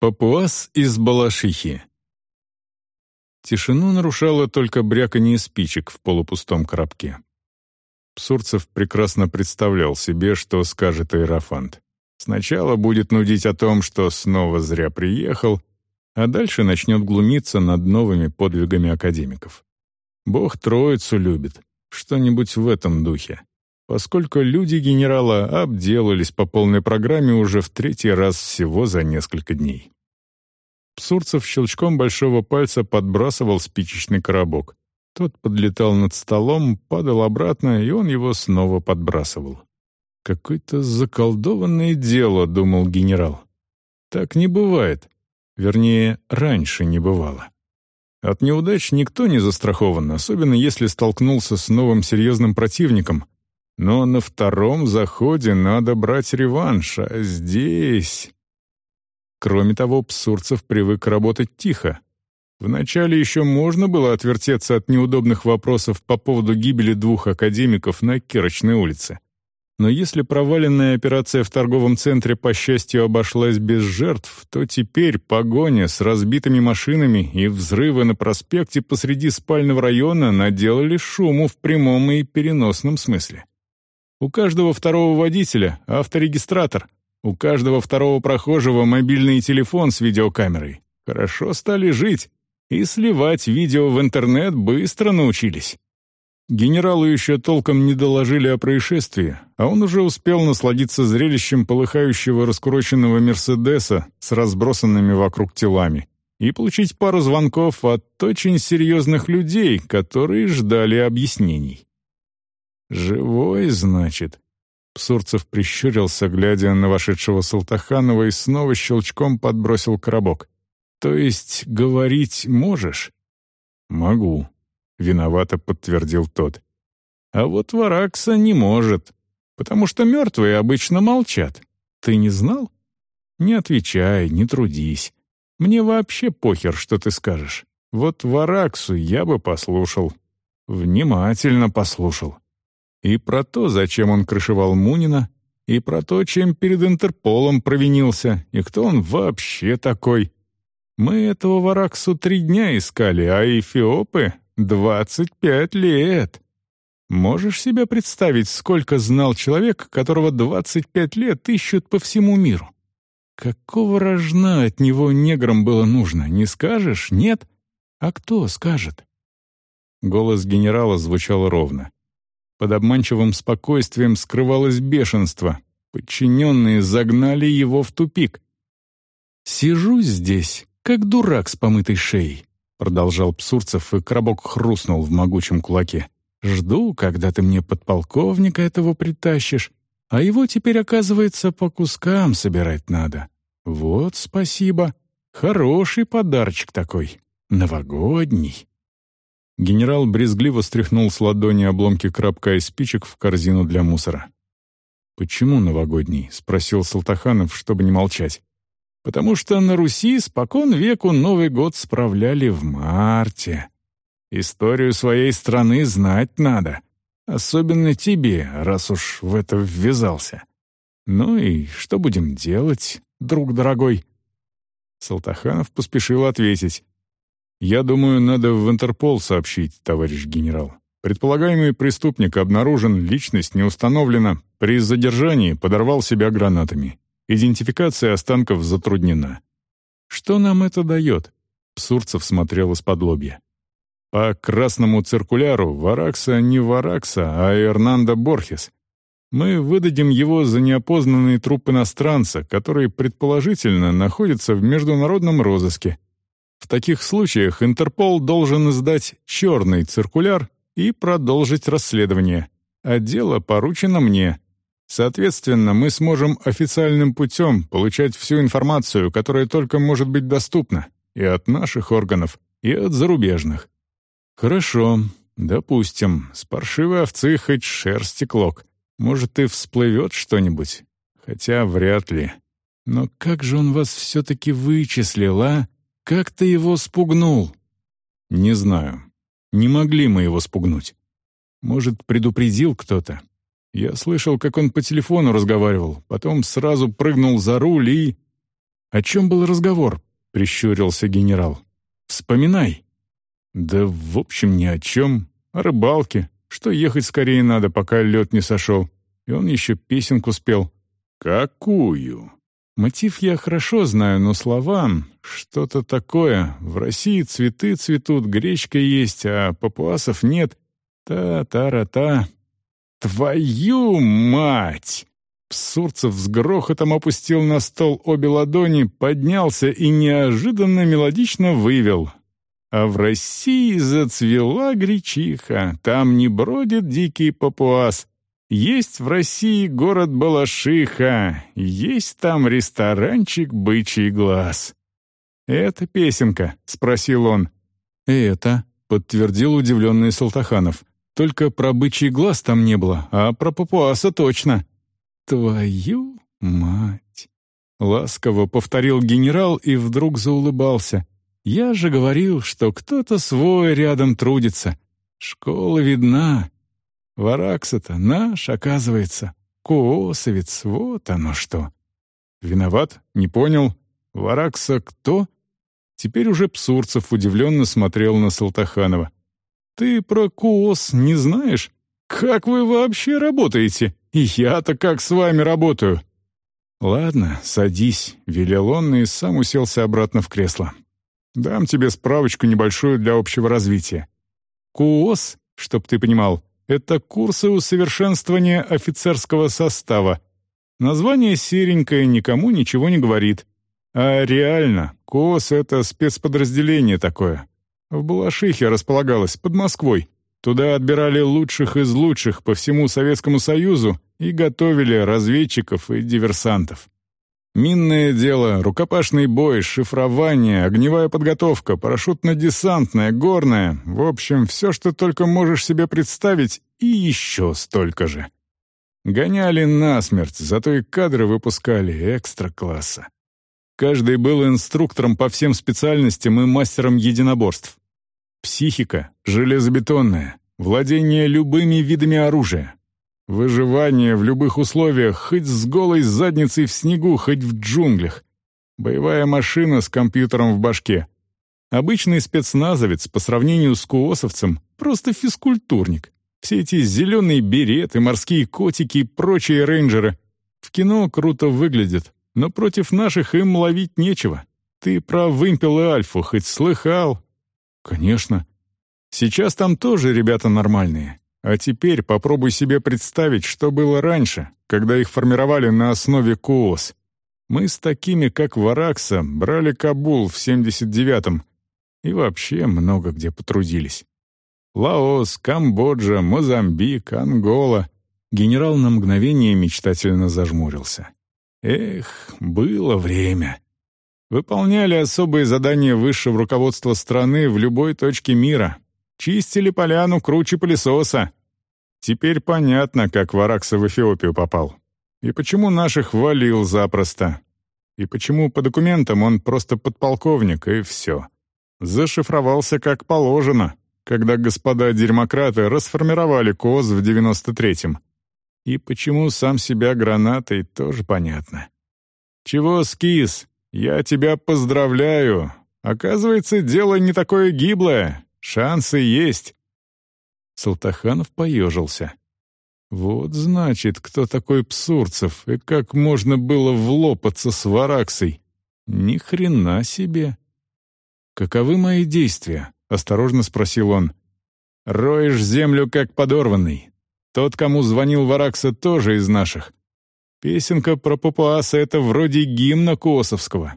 Папуас из Балашихи. Тишину нарушало только бряканье спичек в полупустом коробке. Псурцев прекрасно представлял себе, что скажет Аэрофант. Сначала будет нудить о том, что снова зря приехал, а дальше начнет глумиться над новыми подвигами академиков. Бог троицу любит, что-нибудь в этом духе поскольку люди генерала обделались по полной программе уже в третий раз всего за несколько дней. Псурцев щелчком большого пальца подбрасывал спичечный коробок. Тот подлетал над столом, падал обратно, и он его снова подбрасывал. «Какое-то заколдованное дело», — думал генерал. «Так не бывает. Вернее, раньше не бывало». От неудач никто не застрахован, особенно если столкнулся с новым серьезным противником, но на втором заходе надо брать реванш, а здесь... Кроме того, Псурцев привык работать тихо. Вначале еще можно было отвертеться от неудобных вопросов по поводу гибели двух академиков на Кирочной улице. Но если проваленная операция в торговом центре, по счастью, обошлась без жертв, то теперь погоня с разбитыми машинами и взрывы на проспекте посреди спального района наделали шуму в прямом и переносном смысле. У каждого второго водителя авторегистратор, у каждого второго прохожего мобильный телефон с видеокамерой. Хорошо стали жить, и сливать видео в интернет быстро научились. Генералу еще толком не доложили о происшествии, а он уже успел насладиться зрелищем полыхающего раскуроченного «Мерседеса» с разбросанными вокруг телами и получить пару звонков от очень серьезных людей, которые ждали объяснений. «Живой, значит?» Псурцев прищурился, глядя на вошедшего Салтаханова, и снова щелчком подбросил коробок. «То есть говорить можешь?» «Могу», — виновато подтвердил тот. «А вот Варакса не может, потому что мертвые обычно молчат. Ты не знал? Не отвечай, не трудись. Мне вообще похер, что ты скажешь. Вот Вараксу я бы послушал. Внимательно послушал. И про то, зачем он крышевал Мунина, и про то, чем перед Интерполом провинился, и кто он вообще такой. Мы этого Вараксу три дня искали, а Эфиопы — двадцать пять лет. Можешь себе представить, сколько знал человек, которого двадцать пять лет ищут по всему миру? Какого рожна от него неграм было нужно, не скажешь, нет? А кто скажет? Голос генерала звучал ровно. Под обманчивым спокойствием скрывалось бешенство. Подчиненные загнали его в тупик. «Сижу здесь, как дурак с помытой шеей», — продолжал Псурцев, и коробок хрустнул в могучем кулаке. «Жду, когда ты мне подполковника этого притащишь, а его теперь, оказывается, по кускам собирать надо. Вот спасибо. Хороший подарочек такой. Новогодний». Генерал брезгливо стряхнул с ладони обломки крабка и спичек в корзину для мусора. «Почему новогодний?» — спросил Салтаханов, чтобы не молчать. «Потому что на Руси спокон веку Новый год справляли в марте. Историю своей страны знать надо. Особенно тебе, раз уж в это ввязался. Ну и что будем делать, друг дорогой?» Салтаханов поспешил ответить. «Я думаю, надо в Интерпол сообщить, товарищ генерал. Предполагаемый преступник обнаружен, личность не установлена. При задержании подорвал себя гранатами. Идентификация останков затруднена». «Что нам это дает?» Псурцев смотрел из-под лобья. «По красному циркуляру Варакса не Варакса, а Эрнандо Борхес. Мы выдадим его за неопознанный труп иностранца, который, предположительно, находится в международном розыске. В таких случаях Интерпол должен издать черный циркуляр и продолжить расследование, а дело поручено мне. Соответственно, мы сможем официальным путем получать всю информацию, которая только может быть доступна, и от наших органов, и от зарубежных. Хорошо, допустим, с паршивой овцы хоть шерсти клок. Может, и всплывет что-нибудь, хотя вряд ли. Но как же он вас все-таки вычислил, а? Как ты его спугнул?» «Не знаю. Не могли мы его спугнуть. Может, предупредил кто-то? Я слышал, как он по телефону разговаривал, потом сразу прыгнул за руль и...» «О чем был разговор?» — прищурился генерал. «Вспоминай». «Да, в общем, ни о чем. О рыбалке. Что ехать скорее надо, пока лед не сошел. И он еще песенку спел». «Какую?» Мотив я хорошо знаю, но слова — что-то такое. В России цветы цветут, гречка есть, а папуасов нет. Та-та-ра-та. Твою мать! Псурцев с грохотом опустил на стол обе ладони, поднялся и неожиданно мелодично вывел. А в России зацвела гречиха, там не бродит дикий папуас. Есть в России город Балашиха, есть там ресторанчик «Бычий глаз». «Это песенка?» — спросил он. «Это», — подтвердил удивленный Салтаханов. «Только про бычий глаз там не было, а про папуаса точно». «Твою мать!» — ласково повторил генерал и вдруг заулыбался. «Я же говорил, что кто-то свой рядом трудится. Школа видна. Варакса-то наш, оказывается. Коосовец, вот оно что». «Виноват? Не понял. Варакса кто?» Теперь уже Псурцев удивленно смотрел на Салтаханова. «Ты про Коос не знаешь? Как вы вообще работаете?» И я-то как с вами работаю?» «Ладно, садись», — велел он и сам уселся обратно в кресло. «Дам тебе справочку небольшую для общего развития. КУОС, чтоб ты понимал, это курсы усовершенствования офицерского состава. Название серенькое, никому ничего не говорит. А реально, КУОС — это спецподразделение такое. В Балашихе располагалось, под Москвой. Туда отбирали лучших из лучших по всему Советскому Союзу и готовили разведчиков и диверсантов. Минное дело, рукопашный бой, шифрование, огневая подготовка, парашютно-десантная, горная, в общем, все, что только можешь себе представить, и еще столько же. Гоняли насмерть, зато и кадры выпускали экстра-класса. Каждый был инструктором по всем специальностям и мастером единоборств. Психика железобетонная, владение любыми видами оружия. Выживание в любых условиях, хоть с голой задницей в снегу, хоть в джунглях. Боевая машина с компьютером в башке. Обычный спецназовец по сравнению с куосовцем — просто физкультурник. Все эти зеленые береты, морские котики и прочие рейнджеры в кино круто выглядят, но против наших им ловить нечего. Ты про вымпел и альфу хоть слыхал? «Конечно. Сейчас там тоже ребята нормальные. А теперь попробуй себе представить, что было раньше, когда их формировали на основе КУОС. Мы с такими, как Варакса, брали Кабул в 79-м и вообще много где потрудились. Лаос, Камбоджа, Мозамбик, Ангола. Генерал на мгновение мечтательно зажмурился. Эх, было время. Выполняли особые задания высшего руководства страны в любой точке мира. Чистили поляну круче пылесоса. Теперь понятно, как Варакса в Эфиопию попал. И почему наших валил запросто. И почему по документам он просто подполковник, и все. Зашифровался как положено, когда господа дерьмократы расформировали КОЗ в 93-м. И почему сам себя гранатой, тоже понятно. «Чего скис?» «Я тебя поздравляю. Оказывается, дело не такое гиблое. Шансы есть». Салтаханов поежился. «Вот, значит, кто такой Псурцев, и как можно было влопаться с Вараксой. Ни хрена себе!» «Каковы мои действия?» — осторожно спросил он. «Роешь землю, как подорванный. Тот, кому звонил Варакса, тоже из наших. Песенка про папуаса — это вроде гимна Косовского.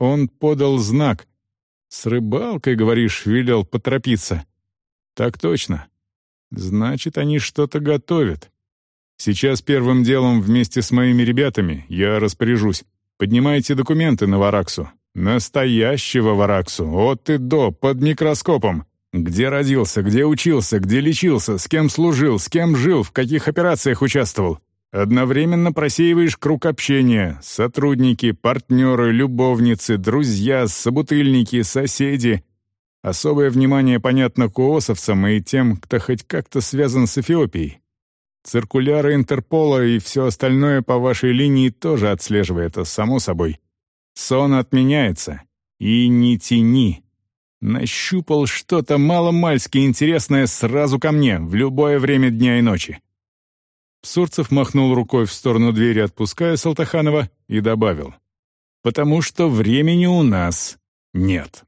Он подал знак. «С рыбалкой, говоришь, велел поторопиться». «Так точно. Значит, они что-то готовят. Сейчас первым делом вместе с моими ребятами я распоряжусь. Поднимайте документы на Вараксу. Настоящего Вараксу, от и до, под микроскопом. Где родился, где учился, где лечился, с кем служил, с кем жил, в каких операциях участвовал. Одновременно просеиваешь круг общения, сотрудники, партнеры, любовницы, друзья, собутыльники, соседи. Особое внимание понятно куосовцам и тем, кто хоть как-то связан с Эфиопией. Циркуляры Интерпола и все остальное по вашей линии тоже отслеживает, само собой. Сон отменяется. И не тяни. Нащупал что-то маломальски интересное сразу ко мне, в любое время дня и ночи. Сурцев махнул рукой в сторону двери, отпуская Салтаханова, и добавил. «Потому что времени у нас нет».